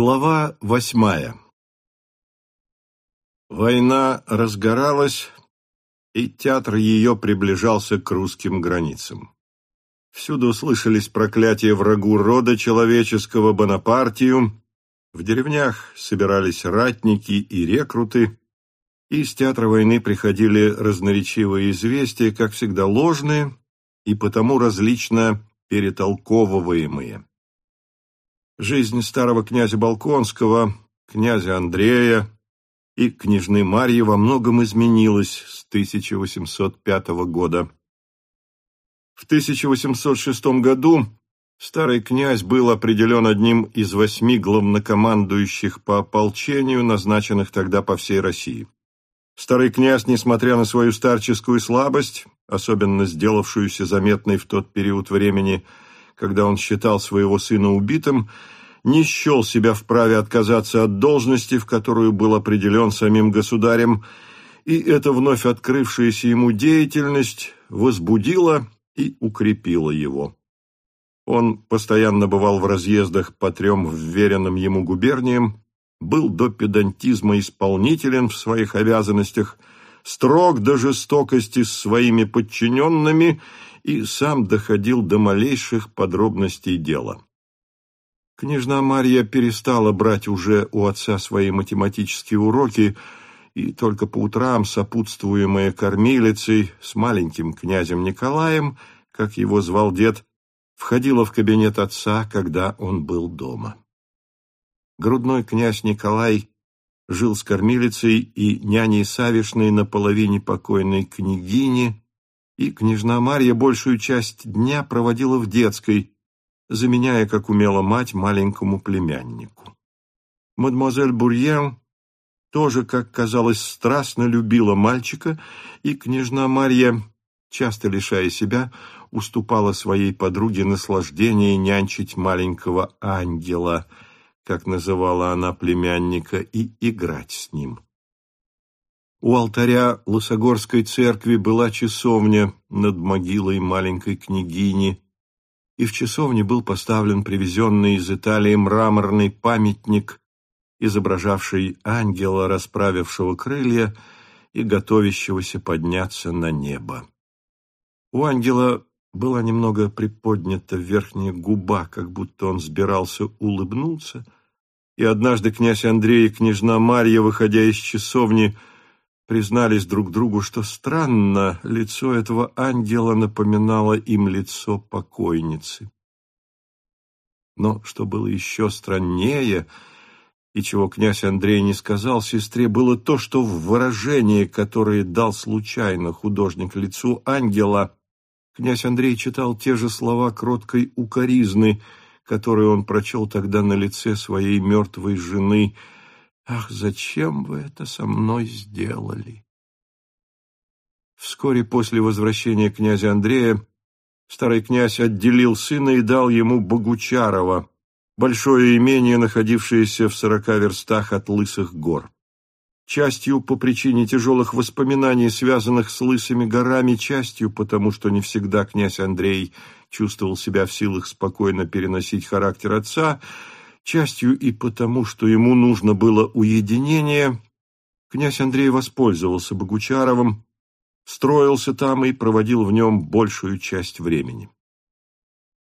Глава восьмая Война разгоралась, и театр ее приближался к русским границам. Всюду слышались проклятия врагу рода человеческого Бонапартию, в деревнях собирались ратники и рекруты, и из театра войны приходили разноречивые известия, как всегда ложные и потому различно перетолковываемые. Жизнь старого князя Балконского, князя Андрея и княжны Марьи во многом изменилась с 1805 года. В 1806 году старый князь был определен одним из восьми главнокомандующих по ополчению, назначенных тогда по всей России. Старый князь, несмотря на свою старческую слабость, особенно сделавшуюся заметной в тот период времени, когда он считал своего сына убитым, не счел себя вправе отказаться от должности, в которую был определен самим государем, и эта вновь открывшаяся ему деятельность возбудила и укрепила его. Он постоянно бывал в разъездах по трем вверенным ему губерниям, был до педантизма исполнителен в своих обязанностях, строг до жестокости с своими подчиненными и сам доходил до малейших подробностей дела. Княжна Марья перестала брать уже у отца свои математические уроки, и только по утрам, сопутствуемая кормилицей с маленьким князем Николаем, как его звал дед, входила в кабинет отца, когда он был дома. Грудной князь Николай жил с кормилицей и няней Савишной на половине покойной княгини, и княжна Марья большую часть дня проводила в детской, заменяя, как умела мать, маленькому племяннику. Мадемуазель Бурьен тоже, как казалось, страстно любила мальчика, и княжна Марья, часто лишая себя, уступала своей подруге наслаждение нянчить маленького ангела, как называла она племянника, и играть с ним. У алтаря Лосогорской церкви была часовня над могилой маленькой княгини, и в часовне был поставлен привезенный из Италии мраморный памятник, изображавший ангела, расправившего крылья и готовящегося подняться на небо. У ангела была немного приподнята верхняя губа, как будто он сбирался улыбнуться, и однажды князь Андрей и княжна Марья, выходя из часовни, признались друг другу, что странно, лицо этого ангела напоминало им лицо покойницы. Но что было еще страннее, и чего князь Андрей не сказал сестре, было то, что в выражении, которое дал случайно художник лицу ангела, князь Андрей читал те же слова кроткой укоризны, которые он прочел тогда на лице своей мертвой жены — Ах, зачем вы это со мной сделали? Вскоре после возвращения князя Андрея старый князь отделил сына и дал ему Богучарова, большое имение, находившееся в сорока верстах от Лысых гор. Частью по причине тяжелых воспоминаний, связанных с Лысыми горами, частью потому, что не всегда князь Андрей чувствовал себя в силах спокойно переносить характер отца, Частью и потому, что ему нужно было уединение, князь Андрей воспользовался Богучаровым, строился там и проводил в нем большую часть времени.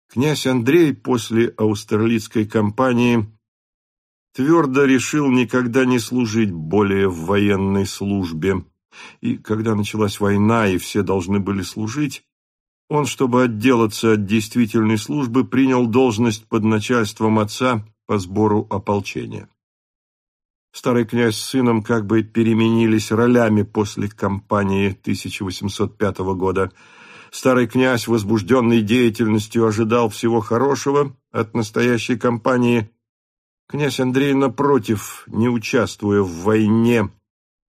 Князь Андрей после австралийской кампании твердо решил никогда не служить более в военной службе, и когда началась война и все должны были служить, он, чтобы отделаться от действительной службы, принял должность под начальством отца по сбору ополчения. Старый князь с сыном как бы переменились ролями после кампании 1805 года. Старый князь, возбужденный деятельностью, ожидал всего хорошего от настоящей кампании. Князь Андрей, напротив, не участвуя в войне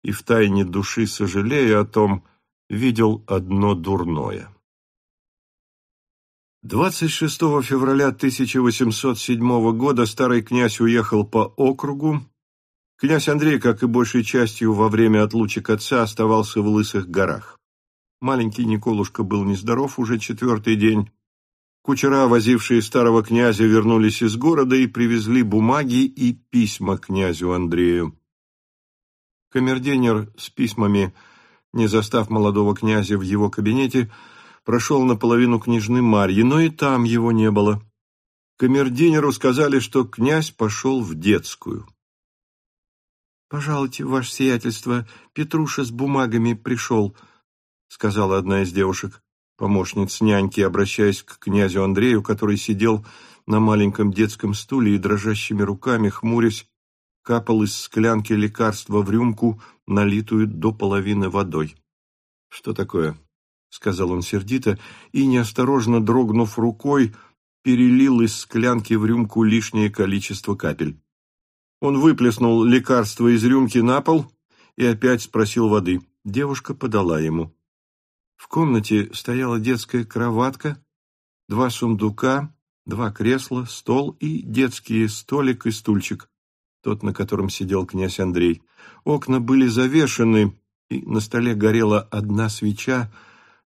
и в тайне души сожалея о том, видел одно дурное. 26 февраля 1807 года старый князь уехал по округу. Князь Андрей, как и большей частью во время отлучек отца, оставался в Лысых горах. Маленький Николушка был нездоров уже четвертый день. Кучера, возившие старого князя, вернулись из города и привезли бумаги и письма князю Андрею. Камердинер с письмами, не застав молодого князя в его кабинете, прошел наполовину княжны Марьи, но и там его не было. Камердинеру сказали, что князь пошел в детскую. «Пожалуйте, ваше сиятельство, Петруша с бумагами пришел», — сказала одна из девушек, помощниц няньки, обращаясь к князю Андрею, который сидел на маленьком детском стуле и дрожащими руками, хмурясь, капал из склянки лекарства в рюмку, налитую до половины водой. «Что такое?» — сказал он сердито и, неосторожно дрогнув рукой, перелил из склянки в рюмку лишнее количество капель. Он выплеснул лекарство из рюмки на пол и опять спросил воды. Девушка подала ему. В комнате стояла детская кроватка, два сундука, два кресла, стол и детский столик и стульчик, тот, на котором сидел князь Андрей. Окна были завешены, и на столе горела одна свеча,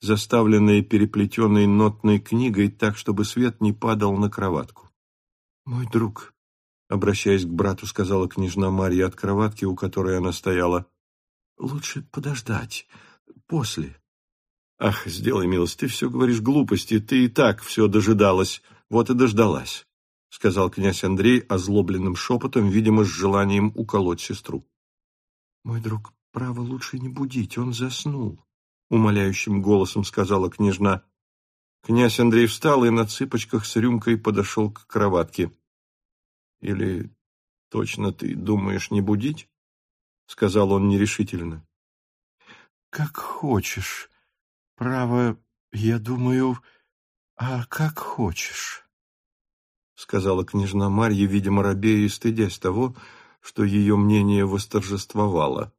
заставленная переплетенной нотной книгой так, чтобы свет не падал на кроватку. «Мой друг», обращаясь к брату, сказала княжна Марья от кроватки, у которой она стояла. «Лучше подождать. После». «Ах, сделай милость, ты все говоришь глупости, ты и так все дожидалась, вот и дождалась», — сказал князь Андрей озлобленным шепотом, видимо, с желанием уколоть сестру. «Мой друг, право лучше не будить, он заснул», — умоляющим голосом сказала княжна. Князь Андрей встал и на цыпочках с рюмкой подошел к кроватке. Или точно ты думаешь не будить? Сказал он нерешительно. Как хочешь. Право, я думаю, а как хочешь. Сказала княжна Марья, видимо, робея и стыдясь того, что ее мнение восторжествовало.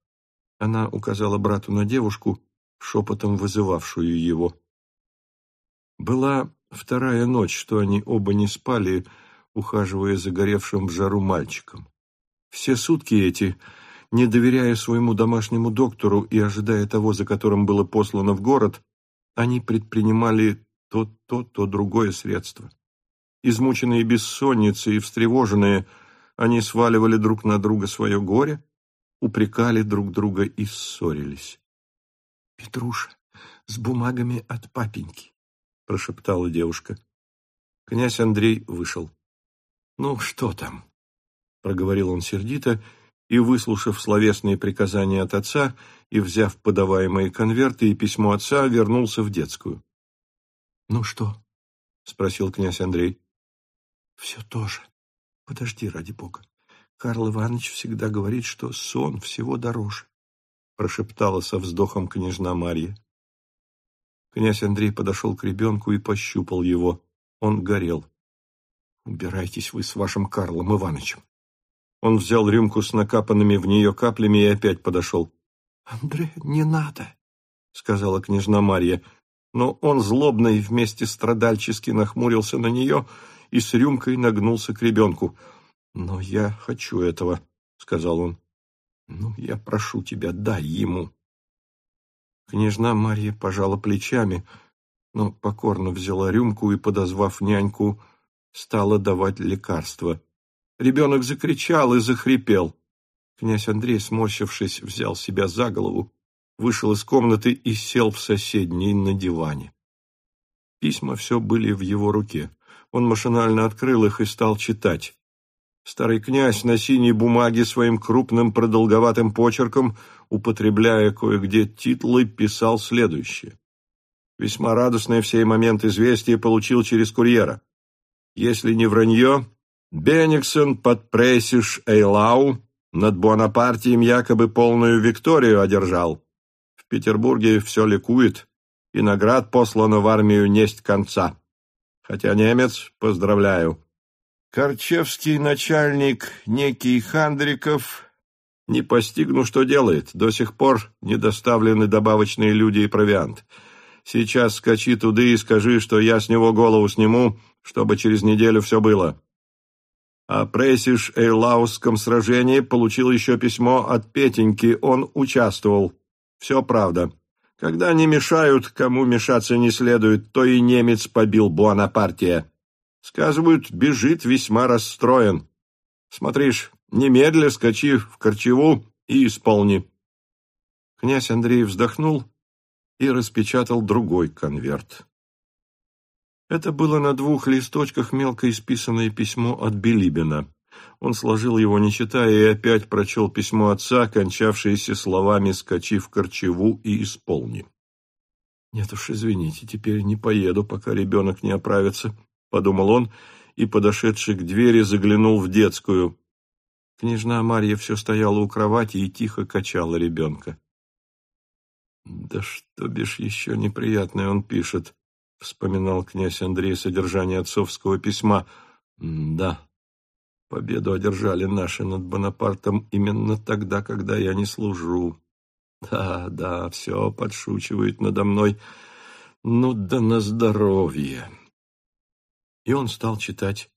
Она указала брату на девушку, шепотом вызывавшую его. Была вторая ночь, что они оба не спали, ухаживая за горевшим в жару мальчиком. Все сутки эти, не доверяя своему домашнему доктору и ожидая того, за которым было послано в город, они предпринимали то то, то другое средство. Измученные бессонницей и встревоженные, они сваливали друг на друга свое горе, упрекали друг друга и ссорились. «Петруша, с бумагами от папеньки», — прошептала девушка. Князь Андрей вышел. «Ну, что там?» — проговорил он сердито, и, выслушав словесные приказания от отца и взяв подаваемые конверты и письмо отца, вернулся в детскую. «Ну что?» — спросил князь Андрей. «Все то же. Подожди, ради бога. Карл Иванович всегда говорит, что сон всего дороже», — прошептала со вздохом княжна Марья. Князь Андрей подошел к ребенку и пощупал его. Он горел. Убирайтесь вы с вашим Карлом Ивановичем. Он взял рюмку с накапанными в нее каплями и опять подошел. «Андре, не надо», — сказала княжна Марья. Но он злобно и вместе страдальчески нахмурился на нее и с рюмкой нагнулся к ребенку. «Но я хочу этого», — сказал он. «Ну, я прошу тебя, дай ему». Княжна Марья пожала плечами, но покорно взяла рюмку и, подозвав няньку, стала давать лекарства. Ребенок закричал и захрипел. Князь Андрей, сморщившись, взял себя за голову, вышел из комнаты и сел в соседней на диване. Письма все были в его руке. Он машинально открыл их и стал читать. Старый князь на синей бумаге своим крупным продолговатым почерком, употребляя кое-где титлы, писал следующее. Весьма радостное в сей момент известие получил через курьера. Если не вранье, Бениксон под прессиш Эйлау над Буанапартием якобы полную Викторию одержал. В Петербурге все ликует, и наград послано в армию несть конца. Хотя немец, поздравляю. Корчевский начальник, некий Хандриков, не постигну, что делает. До сих пор не доставлены добавочные люди и провиант. Сейчас скачи туда и скажи, что я с него голову сниму, чтобы через неделю все было. О Пресиш Эйлаусском сражении получил еще письмо от Петеньки, он участвовал. Все правда. Когда не мешают, кому мешаться не следует, то и немец побил Буанапартия. Сказывают, бежит весьма расстроен. Смотришь, немедля скачи в Корчеву и исполни. Князь Андрей вздохнул и распечатал другой конверт. Это было на двух листочках мелко исписанное письмо от Билибина. Он сложил его, не читая, и опять прочел письмо отца, кончавшееся словами «скачи в корчеву и исполни». «Нет уж, извините, теперь не поеду, пока ребенок не оправится», — подумал он, и, подошедший к двери, заглянул в детскую. Княжна Марья все стояла у кровати и тихо качала ребенка. «Да что бишь еще неприятное он пишет», — вспоминал князь Андрей содержание отцовского письма. «Да, Победу одержали наши над Бонапартом именно тогда, когда я не служу. Да, да, все подшучивает надо мной. Ну да на здоровье. И он стал читать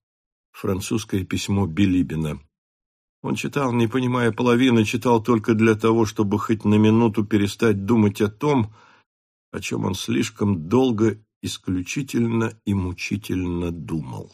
французское письмо Билибина. Он читал, не понимая половины, читал только для того, чтобы хоть на минуту перестать думать о том, о чем он слишком долго, исключительно и мучительно думал.